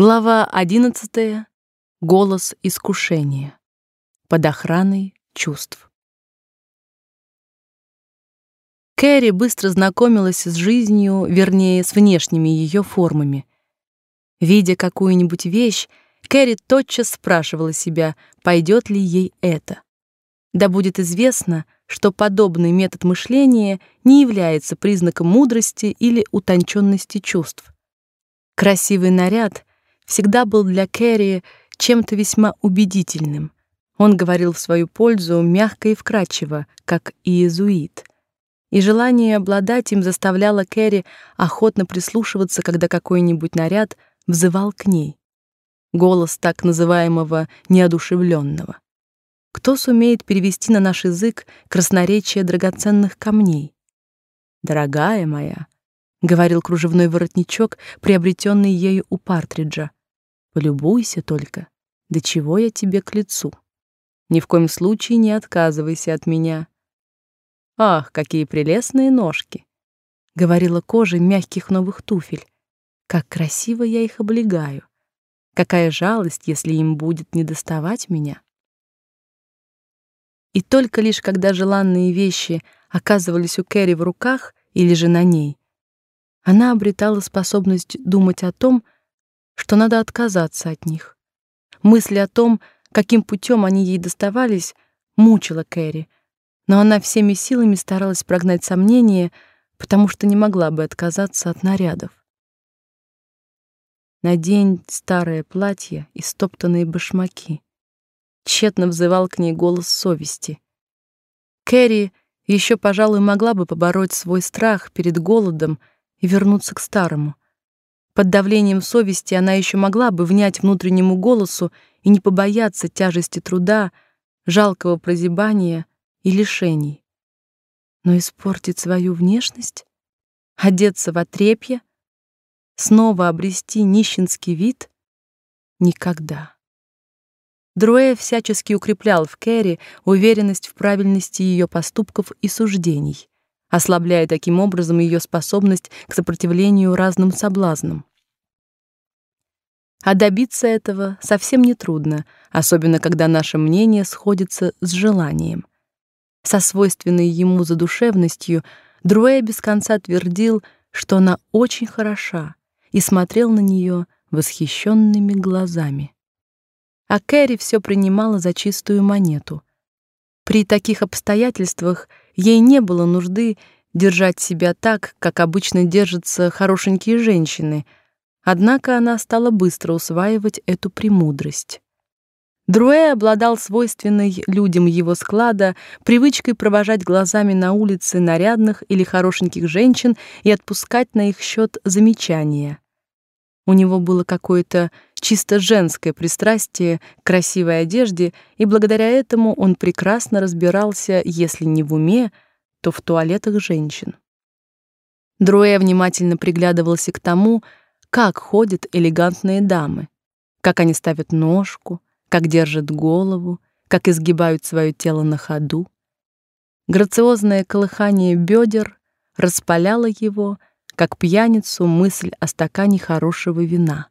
Глава 11. Голос искушения. Под охраной чувств. Кэрри быстро знакомилась с жизнью, вернее, с внешними ее формами. Видя какую-нибудь вещь, Кэрри тотчас спрашивала себя, пойдет ли ей это. Да будет известно, что подобный метод мышления не является признаком мудрости или утонченности чувств. Красивый наряд всегда был для Кэрри чем-то весьма убедительным. Он говорил в свою пользу мягко и вкрадчиво, как иезуит. И желание обладать им заставляло Кэрри охотно прислушиваться, когда какой-нибудь наряд взывал к ней. Голос так называемого неодушевленного. Кто сумеет перевести на наш язык красноречие драгоценных камней? Дорогая моя, говорил кружевной воротничок, приобретенный ею у Партриджа. Полюбуйся только, до чего я тебе к лицу. Ни в коем случае не отказывайся от меня. Ах, какие прелестные ножки, говорила кожа мягких новых туфель. Как красиво я их облегаю. Какая жалость, если им будет недоставать меня. И только лишь когда желанные вещи оказывались у Кэрри в руках или же на ней, она обретала способность думать о том, что надо отказаться от них. Мысль о том, каким путем они ей доставались, мучила Кэрри, но она всеми силами старалась прогнать сомнения, потому что не могла бы отказаться от нарядов. Надень старое платье и стоптанные башмаки. Тщетно взывал к ней голос совести. Кэрри еще, пожалуй, могла бы побороть свой страх перед голодом и вернуться к старому — под давлением совести она еще могла бы внять внутреннему голосу и не побояться тяжести труда, жалкого прозябания и лишений. Но испортить свою внешность, одеться в отрепье, снова обрести нищенский вид — никогда. Друэ всячески укреплял в Кэрри уверенность в правильности ее поступков и суждений, ослабляя таким образом ее способность к сопротивлению разным соблазнам. А добиться этого совсем не трудно, особенно когда наше мнение сходится с желанием. Со свойственной ему задушевностью Друэ без конца твердил, что она очень хороша, и смотрел на нее восхищенными глазами. А Кэрри все принимала за чистую монету. При таких обстоятельствах ей не было нужды держать себя так, как обычно держатся хорошенькие женщины — Однако она стала быстро усваивать эту премудрость. Друэ обладал свойственной людям его склада привычкой провожать глазами на улице нарядных или хорошеньких женщин и отпускать на их счет замечания. У него было какое-то чисто женское пристрастие к красивой одежде, и благодаря этому он прекрасно разбирался, если не в уме, то в туалетах женщин. Друэ внимательно приглядывался к тому, как ходят элегантные дамы, как они ставят ножку, как держат голову, как изгибают свое тело на ходу. Грациозное колыхание бедер распаляло его, как пьяницу мысль о стакане хорошего вина.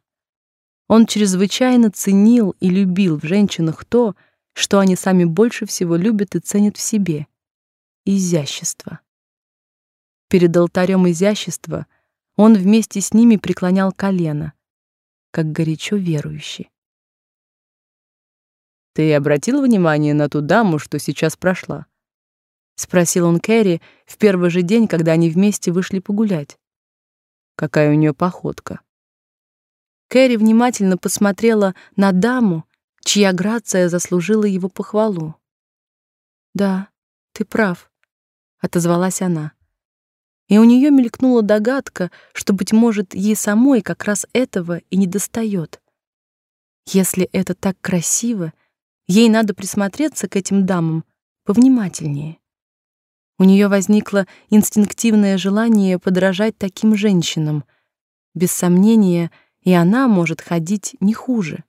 Он чрезвычайно ценил и любил в женщинах то, что они сами больше всего любят и ценят в себе — изящество. Перед алтарем изящества — он вместе с ними преклонял колено, как горячо верующий. Ты обратил внимание на ту даму, что сейчас прошла? спросил он Кэрри в первый же день, когда они вместе вышли погулять. Какая у нее походка. Кэрри внимательно посмотрела на даму, чья грация заслужила его похвалу. "Да, ты прав", отозвалась она и у нее мелькнула догадка, что, быть может, ей самой как раз этого и недостает. Если это так красиво, ей надо присмотреться к этим дамам повнимательнее. У нее возникло инстинктивное желание подражать таким женщинам. Без сомнения, и она может ходить не хуже.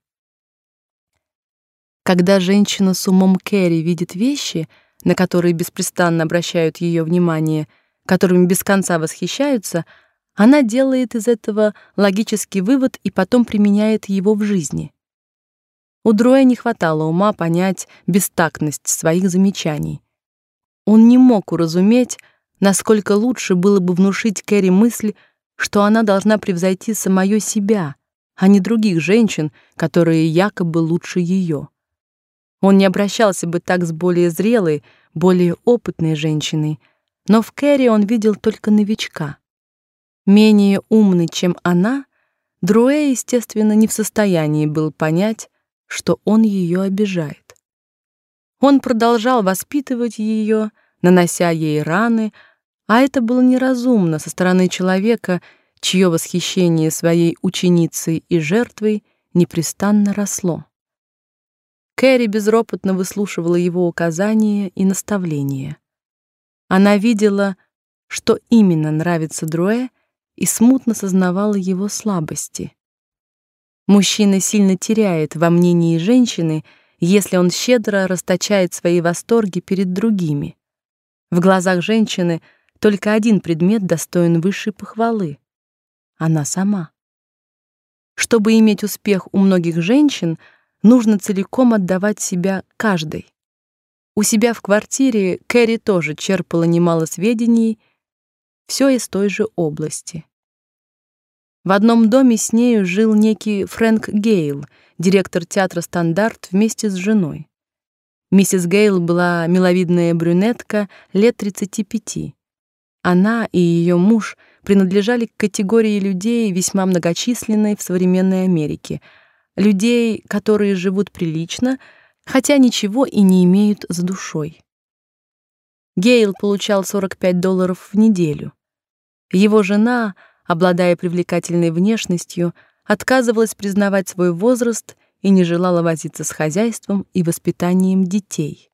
Когда женщина с умом Кэрри видит вещи, на которые беспрестанно обращают ее внимание — которыми без конца восхищаются, Она делает из этого логический вывод и потом применяет его в жизни. У Дроя не хватало ума понять бестактность своих замечаний. Он не мог уразуметь, насколько лучше было бы внушить Кэрри мысль, что она должна превзойти самое себя, а не других женщин, которые якобы лучше ее. Он не обращался бы так с более зрелой, более опытной женщиной, но в Кэрри он видел только новичка. Менее умный, чем она, Друэ, естественно, не в состоянии был понять, что он ее обижает. Он продолжал воспитывать ее, нанося ей раны, а это было неразумно со стороны человека, чье восхищение своей ученицей и жертвой непрестанно росло. Кэрри безропотно выслушивала его указания и наставления. Она видела, что именно нравится Друэ, и смутно сознавала его слабости. Мужчина сильно теряет во мнении женщины, если он щедро расточает свои восторги перед другими. В глазах женщины только один предмет достоин высшей похвалы она сама. Чтобы иметь успех у многих женщин, нужно целиком отдавать себя каждой. У себя в квартире Кэрри тоже черпала немало сведений, все из той же области. В одном доме с нею жил некий Фрэнк Гейл, директор театра Стандарт вместе с женой. Миссис Гейл была миловидная брюнетка лет 35. Она и ее муж принадлежали к категории людей весьма многочисленной в современной Америке, людей, которые живут прилично, хотя ничего и не имеют за душой. Гейл получал 45 долларов в неделю. Его жена обладая привлекательной внешностью, отказывалась признавать свой возраст и не желала возиться с хозяйством и воспитанием детей.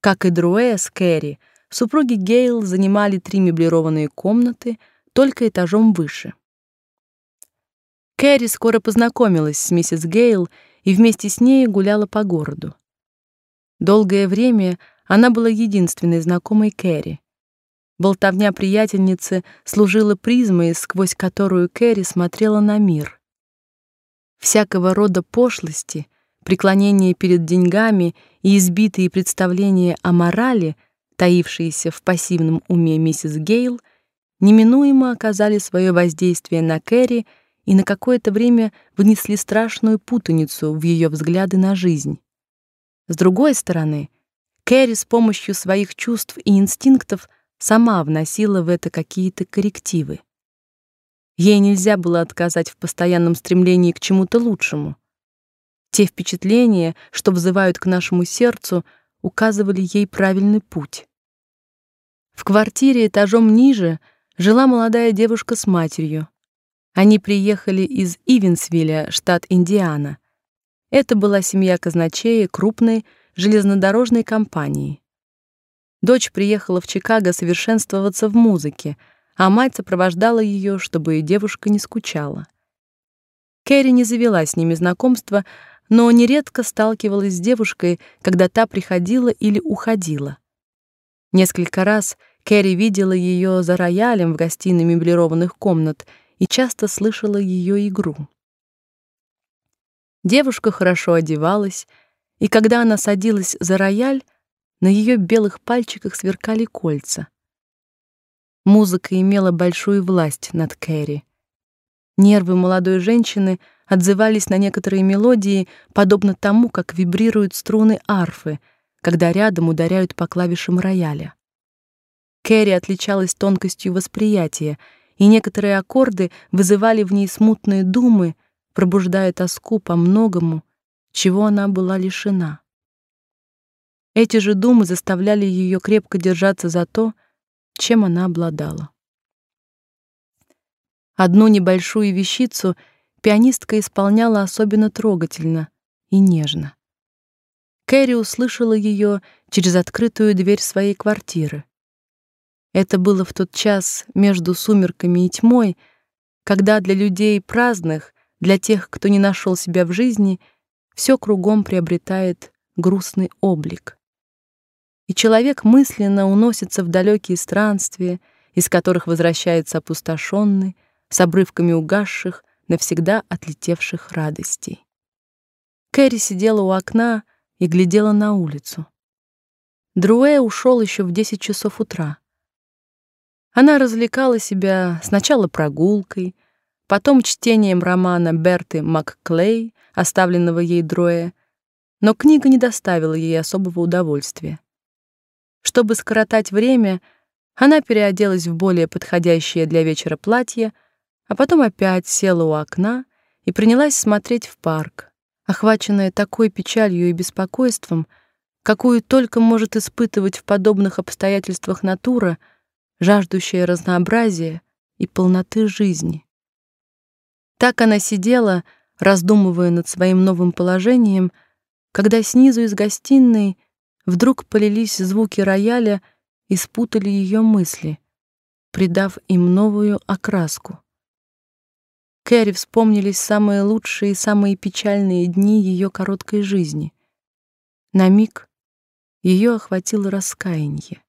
Как и Друэ с Кэрри, супруги Гейл занимали три меблированные комнаты, только этажом выше. Кэрри скоро познакомилась с миссис Гейл и вместе с ней гуляла по городу. Долгое время она была единственной знакомой Кэрри. Болтовня приятельницы служила призмой, сквозь которую Кэрри смотрела на мир. Всякого рода пошлости, преклонение перед деньгами и избитые представления о морали, таившиеся в пассивном уме миссис Гейл, неминуемо оказали свое воздействие на Кэрри и на какое-то время внесли страшную путаницу в ее взгляды на жизнь. С другой стороны, Кэрри с помощью своих чувств и инстинктов – сама вносила в это какие-то коррективы. Ей нельзя было отказать в постоянном стремлении к чему-то лучшему. Те впечатления, что вызывают к нашему сердцу, указывали ей правильный путь. В квартире этажом ниже жила молодая девушка с матерью. Они приехали из Ивенсвилля, штат Индиана. Это была семья казначея крупной железнодорожной компании. Дочь приехала в Чикаго совершенствоваться в музыке, а мать сопровождала ее, чтобы девушка не скучала. Кэрри не завела с ними знакомства, но нередко сталкивалась с девушкой, когда та приходила или уходила. Несколько раз Кэрри видела ее за роялем в гостиной меблированных комнат и часто слышала ее игру. Девушка хорошо одевалась, и когда она садилась за рояль, на ее белых пальчиках сверкали кольца. Музыка имела большую власть над Кэрри. Нервы молодой женщины отзывались на некоторые мелодии подобно тому, как вибрируют струны арфы, когда рядом ударяют по клавишам рояля. Кэрри отличалась тонкостью восприятия, и некоторые аккорды вызывали в ней смутные думы, пробуждая тоску по многому, чего она была лишена. Эти же думы заставляли ее крепко держаться за то, чем она обладала. Одну небольшую вещицу пианистка исполняла особенно трогательно и нежно. Кэрри услышала ее через открытую дверь своей квартиры. Это было в тот час между сумерками и тьмой, когда для людей праздных, для тех, кто не нашел себя в жизни, все кругом приобретает грустный облик и человек мысленно уносится в далекие странствия, из которых возвращается опустошенный, с обрывками угасших, навсегда отлетевших радостей. Кэрри сидела у окна и глядела на улицу. Друэ ушел еще в 10 часов утра. Она развлекала себя сначала прогулкой, потом чтением романа Берты МакКлей, оставленного ей Друэ, но книга не доставила ей особого удовольствия. Чтобы скоротать время, она переоделась в более подходящее для вечера платье, а потом опять села у окна и принялась смотреть в парк, охваченная такой печалью и беспокойством, какую только может испытывать в подобных обстоятельствах натура, жаждущая разнообразия и полноты жизни. Так она сидела, раздумывая над своим новым положением, когда снизу из гостиной вдруг полились звуки рояля и спутали ее мысли, придав им новую окраску. Кэрри вспомнились самые лучшие и самые печальные дни ее короткой жизни. На миг ее охватило раскаяние.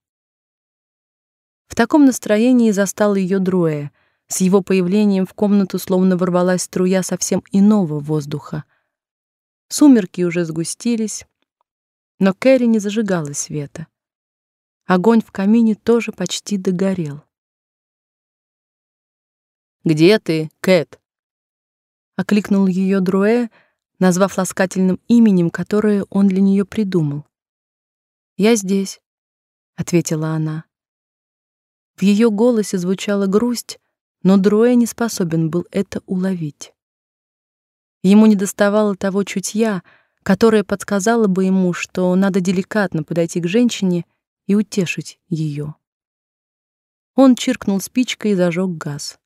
В таком настроении застал ее Дроя. С его появлением в комнату словно ворвалась струя совсем иного воздуха. Сумерки уже сгустились, но Кэрри не зажигала света. Огонь в камине тоже почти догорел. «Где ты, Кэт?» — окликнул ее Друэ, назвав ласкательным именем, которое он для нее придумал. «Я здесь», — ответила она. В ее голосе звучала грусть, но Друэ не способен был это уловить. Ему недоставало того чутья, которое подсказало бы ему, что надо деликатно подойти к женщине и утешить ее. Он чиркнул спичкой и зажег газ.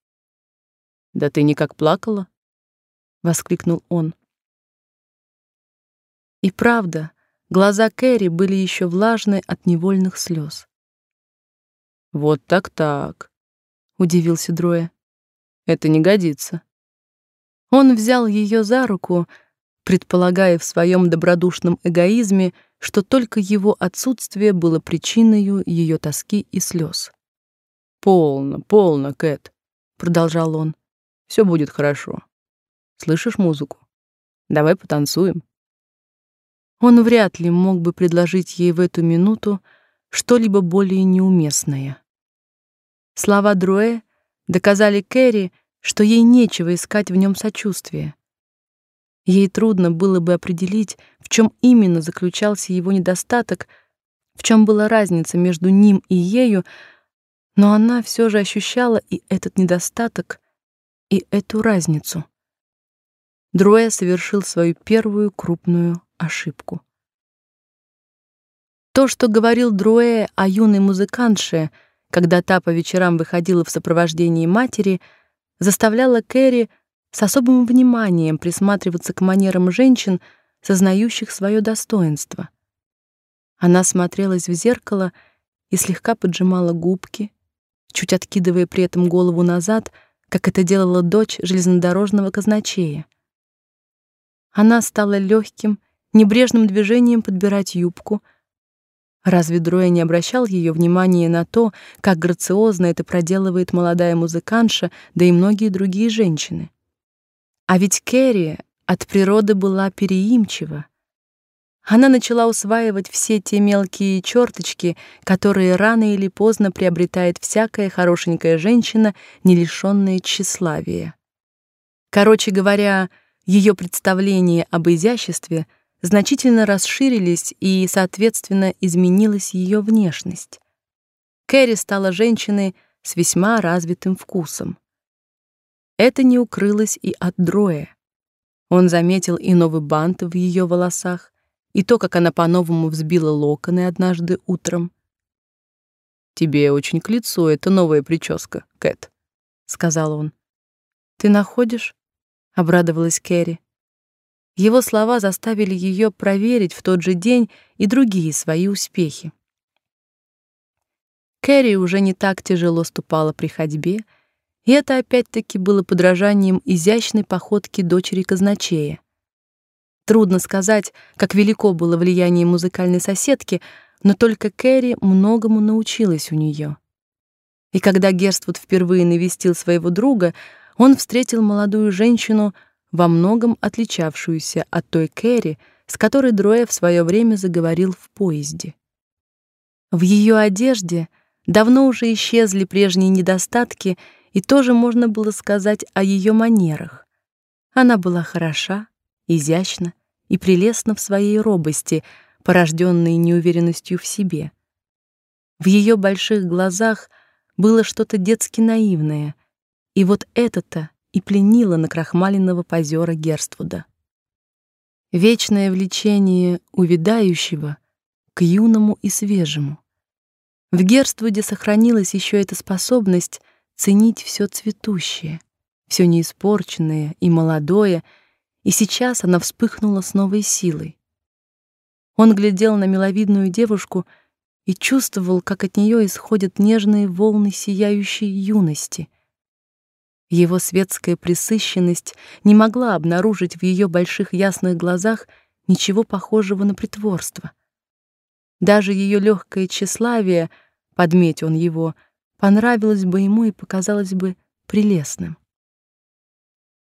«Да ты никак плакала?» — воскликнул он. И правда, глаза Кэрри были еще влажны от невольных слез. «Вот так-так», — удивился Дроя. «Это не годится». Он взял ее за руку, предполагая в своем добродушном эгоизме, что только его отсутствие было причиной ее тоски и слез. «Полно, полно, Кэт», — продолжал он. Все будет хорошо. Слышишь музыку? Давай потанцуем». Он вряд ли мог бы предложить ей в эту минуту что-либо более неуместное. Слова Друэ доказали Кэрри, что ей нечего искать в нем сочувствия. Ей трудно было бы определить, в чем именно заключался его недостаток, в чем была разница между ним и ею, но она все же ощущала и этот недостаток, и эту разницу. Друэ совершил свою первую крупную ошибку. То, что говорил Друэ о юной музыкантше, когда та по вечерам выходила в сопровождении матери, заставляло Кэрри с особым вниманием присматриваться к манерам женщин, сознающих свое достоинство. Она смотрелась в зеркало и слегка поджимала губки, чуть откидывая при этом голову назад, как это делала дочь железнодорожного казначея. Она стала легким, небрежным движением подбирать юбку. Разве Дроя не обращал ее внимания на то, как грациозно это проделывает молодая музыкантша, да и многие другие женщины? А ведь Кэрри от природы была переимчива. Она начала усваивать все те мелкие черточки, которые рано или поздно приобретает всякая хорошенькая женщина, не лишённая тщеславия. Короче говоря, ее представления об изяществе значительно расширились и, соответственно, изменилась ее внешность. Кэрри стала женщиной с весьма развитым вкусом. Это не укрылось и от Дроя. Он заметил и новый бант в ее волосах, и то, как она по-новому взбила локоны однажды утром. «Тебе очень к лицу эта новая прическа, Кэт», — сказал он. «Ты находишь?» — обрадовалась Кэрри. Его слова заставили ее проверить в тот же день и другие свои успехи. Кэрри уже не так тяжело ступала при ходьбе, и это опять-таки было подражанием изящной походки дочери казначея. Трудно сказать, как велико было влияние музыкальной соседки, но только Кэрри многому научилась у нее. И когда Герствуд впервые навестил своего друга, он встретил молодую женщину, во многом отличавшуюся от той Кэрри, с которой Дроэ в свое время заговорил в поезде. В ее одежде давно уже исчезли прежние недостатки, и тоже можно было сказать о ее манерах. Она была хороша, изящна и прелестна в своей робости, порожденной неуверенностью в себе. В ее больших глазах было что-то детски наивное, и вот это-то и пленило накрахмаленного позера Герствуда. Вечное влечение увядающего к юному и свежему. В Герствуде сохранилась еще эта способность ценить все цветущее, все неиспорченное и молодое, и сейчас она вспыхнула с новой силой. Он глядел на миловидную девушку и чувствовал, как от нее исходят нежные волны сияющей юности. Его светская пресыщенность не могла обнаружить в ее больших ясных глазах ничего похожего на притворство. Даже ее легкое тщеславие, подметь он его, понравилось бы ему и показалось бы прелестным.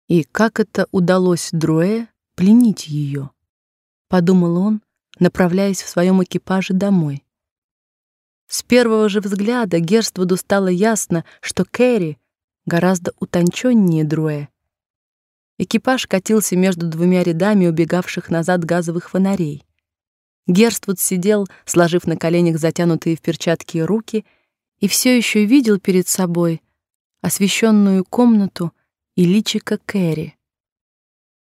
И как это удалось Друэ пленить ее? подумал он, направляясь в своем экипаже домой. С первого же взгляда Герствуду стало ясно, что Кэрри гораздо утонченнее Друэ. Экипаж катился между двумя рядами убегавших назад газовых фонарей. Герствуд сидел, сложив на коленях затянутые в перчатки руки, и все еще видел перед собой освещенную комнату и личико Кэрри.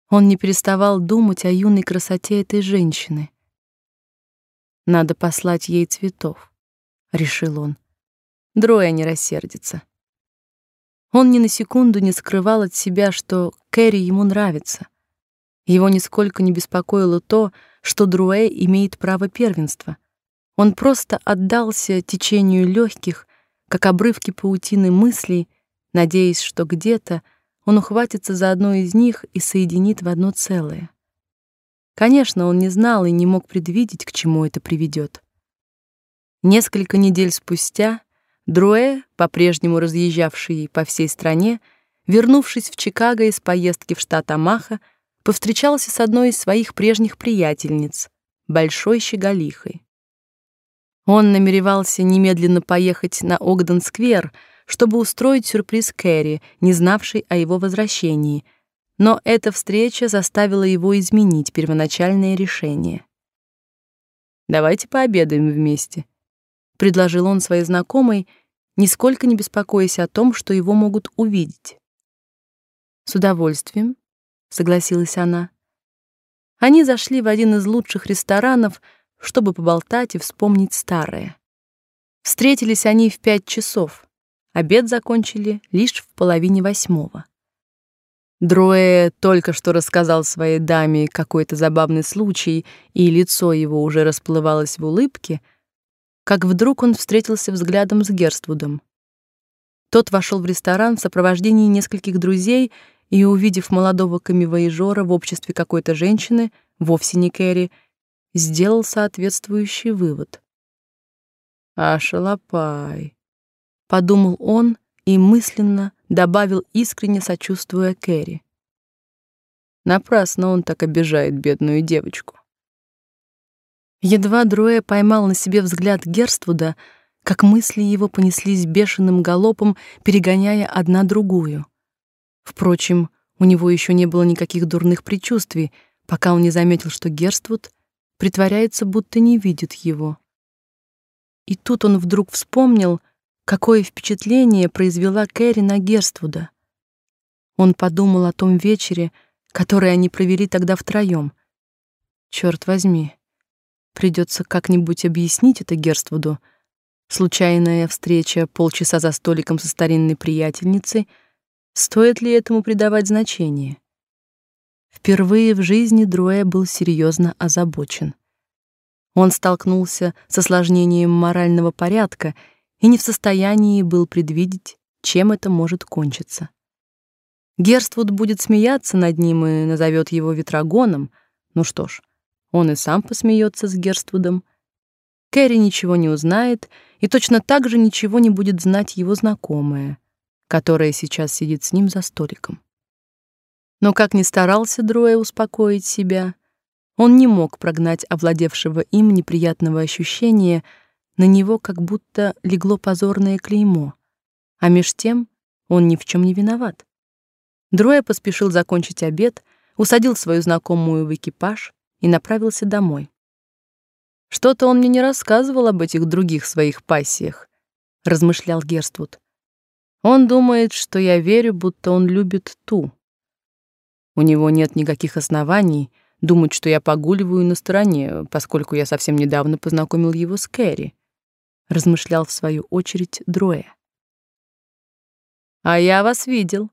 Он не переставал думать о юной красоте этой женщины. Надо послать ей цветов решил он. Дроя не рассердится. Он ни на секунду не скрывал от себя, что Кэрри ему нравится. Его нисколько не беспокоило то, что Друэ имеет право первенства. Он просто отдался течению легких, как обрывки паутины мыслей, надеясь, что где-то он ухватится за одно из них и соединит в одно целое. Конечно, он не знал и не мог предвидеть, к чему это приведет. Несколько недель спустя Друэ, по-прежнему разъезжавший по всей стране, вернувшись в Чикаго из поездки в штат Амаха, повстречался с одной из своих прежних приятельниц, большой щеголихой. Он намеревался немедленно поехать на Огден-сквер, чтобы устроить сюрприз Кэрри, не знавшей о его возвращении, но эта встреча заставила его изменить первоначальное решение. «Давайте пообедаем вместе», предложил он своей знакомой, нисколько не беспокоясь о том, что его могут увидеть. С удовольствием, согласилась она. Они зашли в один из лучших ресторанов, чтобы поболтать и вспомнить старое. Встретились они в пять часов. Обед закончили лишь в половине восьмого. Дроэ только что рассказал своей даме какой-то забавный случай, и лицо его уже расплывалось в улыбке — как вдруг он встретился взглядом с Герствудом. Тот вошел в ресторан в сопровождении нескольких друзей и, увидев молодого камевояжера в обществе какой-то женщины, вовсе не Кэрри, сделал соответствующий вывод. «А шалопай», — подумал он и мысленно добавил, искренне сочувствуя Кэрри. Напрасно он так обижает бедную девочку. Едва Друэ поймал на себе взгляд Герствуда, как мысли его понеслись бешеным галопом, перегоняя одна другую. Впрочем, у него еще не было никаких дурных предчувствий, пока он не заметил, что Герствуд притворяется, будто не видит его. И тут он вдруг вспомнил, какое впечатление произвела Кэрри на Герствуда. Он подумал о том вечере, который они провели тогда втроем. Черт возьми, Придется как-нибудь объяснить это Герствуду. Случайная встреча полчаса за столиком со старинной приятельницей, стоит ли этому придавать значение? Впервые в жизни Друэ был серьезно озабочен. Он столкнулся с осложнением морального порядка и не в состоянии был предвидеть, чем это может кончиться. Герствуд будет смеяться над ним и назовет его ветрогоном. Ну что ж, он и сам посмеется с Герствудом. Кэрри ничего не узнает, и точно так же ничего не будет знать его знакомая, которая сейчас сидит с ним за столиком. Но как ни старался Дроя успокоить себя, он не мог прогнать овладевшего им неприятного ощущения, на него как будто легло позорное клеймо, а меж тем он ни в чем не виноват. Дроя поспешил закончить обед, усадил свою знакомую в экипаж и направился домой. Что-то он мне не рассказывал об этих других своих пассиях, размышлял Герствуд. Он думает, что я верю, будто он любит ту. У него нет никаких оснований думать, что я погуливаю на стороне, поскольку я совсем недавно познакомил его с Кэрри, размышлял в свою очередь Дроя. А я вас видел,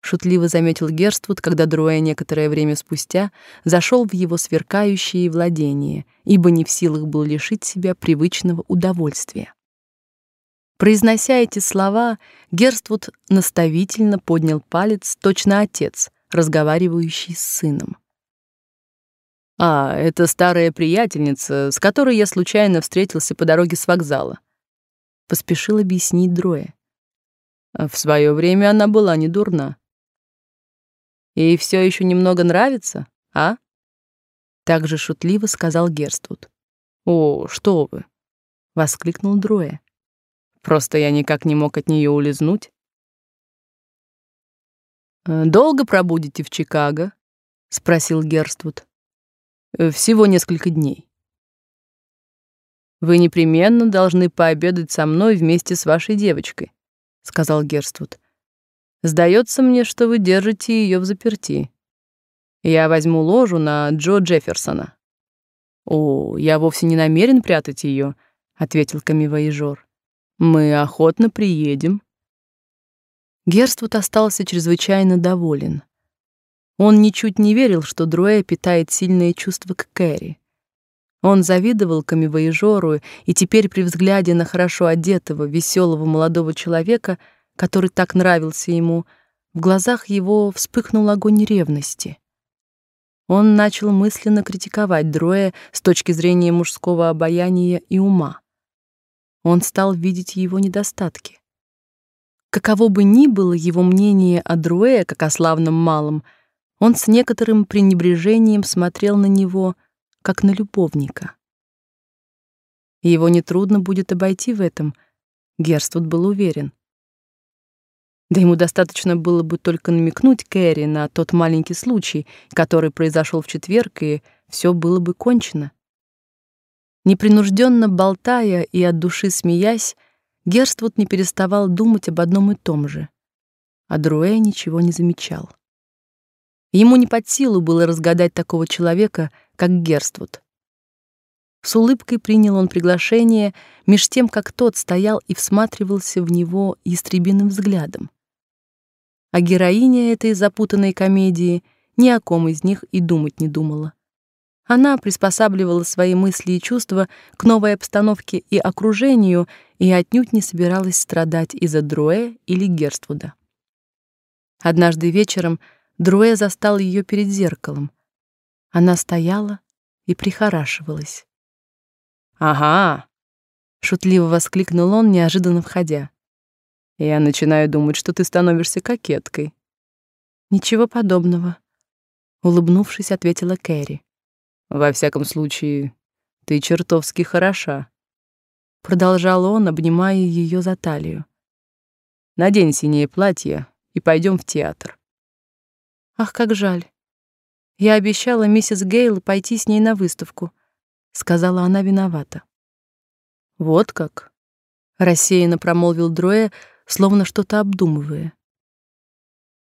шутливо заметил Герствуд, когда Друэ некоторое время спустя зашел в его сверкающие владения, ибо не в силах был лишить себя привычного удовольствия. Произнося эти слова, Герствуд наставительно поднял палец, точно отец, разговаривающий с сыном. А, это старая приятельница, с которой я случайно встретился по дороге с вокзала, поспешил объяснить Дроя. В свое время она была не дурна. И все еще немного нравится, а? Так же шутливо сказал Герствуд. О, что вы? воскликнул Дроя. Просто я никак не мог от нее улизнуть. «Э, долго пробудете в Чикаго? спросил Герствуд. «Э, всего несколько дней. Вы непременно должны пообедать со мной вместе с вашей девочкой, сказал Герствуд. Сдается мне, что вы держите ее в заперти. Я возьму ложу на Джо Джефферсона. О, я вовсе не намерен прятать ее, ответил камевояжёр. Мы охотно приедем. Герствуд остался чрезвычайно доволен. Он ничуть не верил, что Друэ питает сильные чувства к Кэрри. Он завидовал камевояжёру, и теперь при взгляде на хорошо одетого, веселого молодого человека — который так нравился ему, в глазах его вспыхнул огонь ревности. Он начал мысленно критиковать Дроя с точки зрения мужского обаяния и ума. Он стал видеть его недостатки. Каково бы ни было его мнение о Друэ как о славном малом, он с некоторым пренебрежением смотрел на него, как на любовника. Его нетрудно будет обойти в этом, Герствуд был уверен. Да ему достаточно было бы только намекнуть Кэрри на тот маленький случай, который произошел в четверг, и все было бы кончено. Непринужденно болтая и от души смеясь, Герствуд не переставал думать об одном и том же. А Друэ ничего не замечал. Ему не под силу было разгадать такого человека, как Герствуд. С улыбкой принял он приглашение, меж тем как тот стоял и всматривался в него истребиным взглядом а героиня этой запутанной комедии ни о ком из них и думать не думала. Она приспосабливала свои мысли и чувства к новой обстановке и окружению и отнюдь не собиралась страдать из-за Друэ или Герствуда. Однажды вечером Друэ застал ее перед зеркалом. Она стояла и прихорашивалась. «Ага!» — шутливо воскликнул он, неожиданно входя. Я начинаю думать, что ты становишься кокеткой. Ничего подобного, улыбнувшись, ответила Кэрри. Во всяком случае, ты чертовски хороша, продолжал он, обнимая ее за талию. Надень синее платье и пойдем в театр. Ах, как жаль. Я обещала миссис Гейл пойти с ней на выставку, сказала она виновата. Вот как, рассеянно промолвил Дроя, словно что-то обдумывая.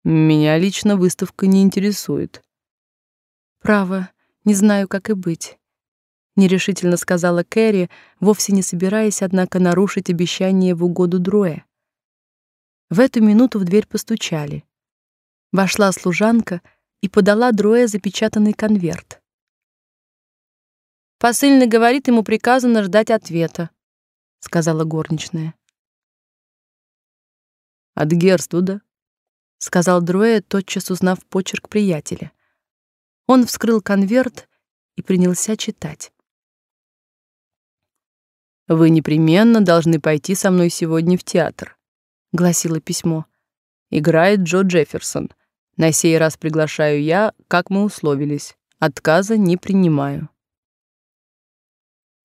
Меня лично выставка не интересует. Право, не знаю, как и быть, нерешительно сказала Кэрри, вовсе не собираясь однако нарушить обещание в угоду Друэ. В эту минуту в дверь постучали. Вошла служанка и подала Друэ запечатанный конверт. Посыльный говорит, ему приказано ждать ответа, сказала горничная. От Герстуда, сказал Дроя, тотчас узнав почерк приятеля. Он вскрыл конверт и принялся читать. Вы непременно должны пойти со мной сегодня в театр, гласило письмо. Играет Джо Джефферсон. На сей раз приглашаю я, как мы условились. Отказа не принимаю.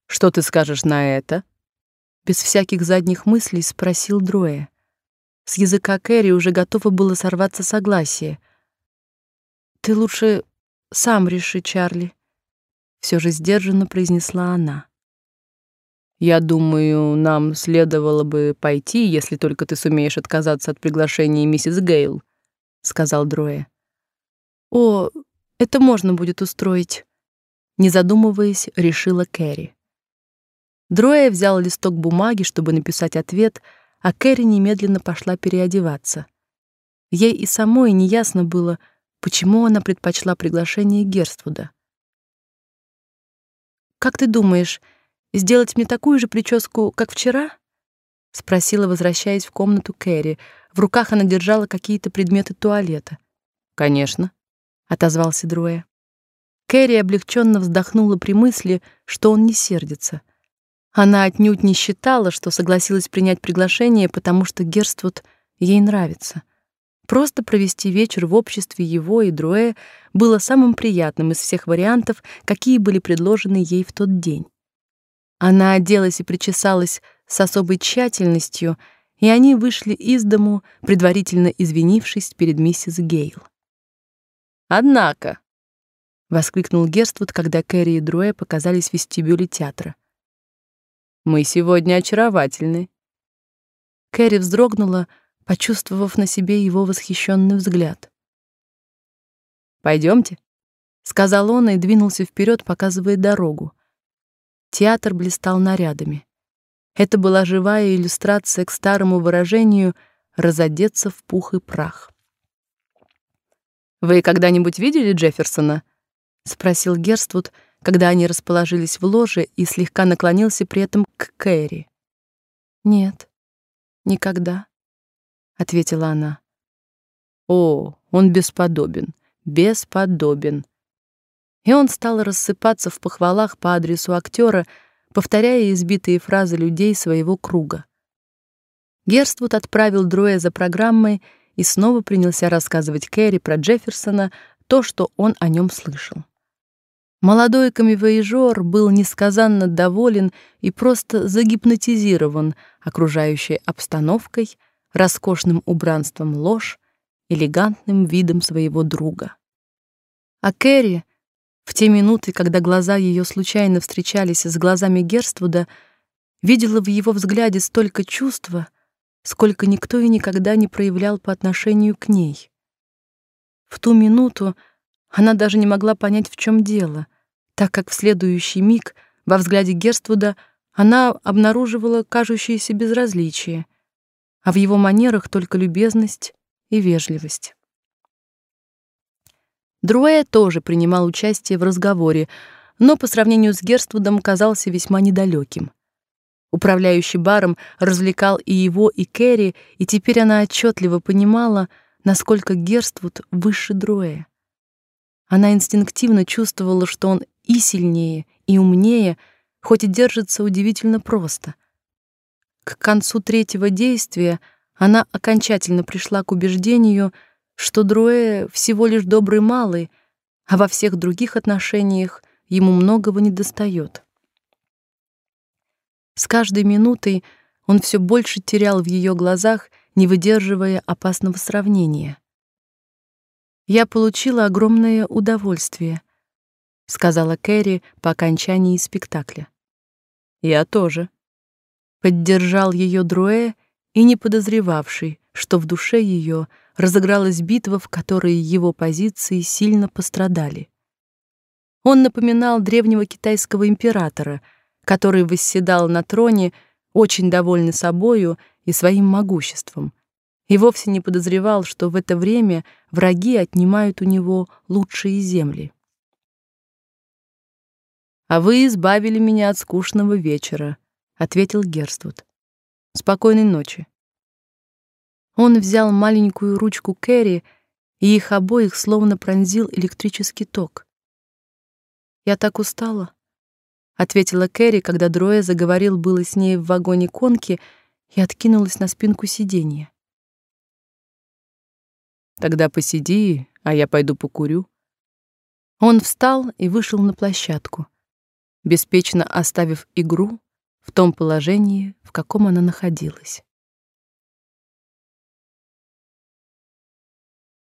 Что ты скажешь на это? Без всяких задних мыслей спросил Дроя. С языка Кэрри уже готово было сорваться согласие. Ты лучше сам реши, Чарли, все же сдержанно произнесла она. Я думаю, нам следовало бы пойти, если только ты сумеешь отказаться от приглашения миссис Гейл, сказал Дроя. О, это можно будет устроить, не задумываясь, решила Кэрри. Дроя взял листок бумаги, чтобы написать ответ, а Кэрри немедленно пошла переодеваться. Ей и самой неясно было, почему она предпочла приглашение Герствуда. Как ты думаешь, сделать мне такую же прическу, как вчера? спросила, возвращаясь в комнату Кэрри. В руках она держала какие-то предметы туалета. Конечно, отозвался Дроя. Кэрри облегченно вздохнула при мысли, что он не сердится. Она отнюдь не считала, что согласилась принять приглашение, потому что Герствуд ей нравится. Просто провести вечер в обществе его и Друэ было самым приятным из всех вариантов, какие были предложены ей в тот день. Она оделась и причесалась с особой тщательностью, и они вышли из дому, предварительно извинившись перед миссис Гейл. «Однако», — воскликнул Герствуд, когда Кэрри и Друэ показались в вестибюле театра, — «мы сегодня очаровательны». Кэрри вздрогнула, почувствовав на себе его восхищенный взгляд. Пойдемте, сказал он и двинулся вперед, показывая дорогу. Театр блистал нарядами. Это была живая иллюстрация к старому выражению разодеться в пух и прах. Вы когда-нибудь видели Джефферсона? спросил Герствуд, когда они расположились в ложе и слегка наклонился при этом к Кэрри. Нет. Никогда ответила она. О, он бесподобен, бесподобен. И он стал рассыпаться в похвалах по адресу актера, повторяя избитые фразы людей своего круга. Герствуд отправил Дроя за программой и снова принялся рассказывать Кэрри про Джефферсона то, что он о нем слышал. Молодой камевояжёр был несказанно доволен и просто загипнотизирован окружающей обстановкой, роскошным убранством ложь, элегантным видом своего друга. А Кэрри в те минуты, когда глаза ее случайно встречались с глазами Герствуда, видела в его взгляде столько чувства, сколько никто и никогда не проявлял по отношению к ней. В ту минуту она даже не могла понять, в чем дело, так как в следующий миг во взгляде Герствуда она обнаруживала кажущееся безразличие — а в его манерах только любезность и вежливость. Друэ тоже принимал участие в разговоре, но по сравнению с Герствудом казался весьма недалеким. Управляющий баром развлекал и его, и Кэрри, и теперь она отчетливо понимала, насколько Герствуд выше Друэ. Она инстинктивно чувствовала, что он и сильнее, и умнее, хоть и держится удивительно просто — к концу третьего действия она окончательно пришла к убеждению, что Друэ всего лишь добрый малый, а во всех других отношениях ему многого недостает. С каждой минутой он все больше терял в ее глазах, не выдерживая опасного сравнения. Я получила огромное удовольствие, сказала Кэрри по окончании спектакля. Я тоже, Поддержал ее Друэ и не подозревавший, что в душе ее разыгралась битва, в которой его позиции сильно пострадали. Он напоминал древнего китайского императора, который восседал на троне, очень довольный собою и своим могуществом, и вовсе не подозревал, что в это время враги отнимают у него лучшие земли. А вы избавили меня от скучного вечера, ответил Герствуд. Спокойной ночи. Он взял маленькую ручку Кэрри, и их обоих словно пронзил электрический ток. Я так устала, ответила Кэрри, когда Дроя заговорил было с ней в вагоне конки и откинулась на спинку сиденья. Тогда посиди, а я пойду покурю. Он встал и вышел на площадку, беспечно оставив игру в том положении, в каком она находилась.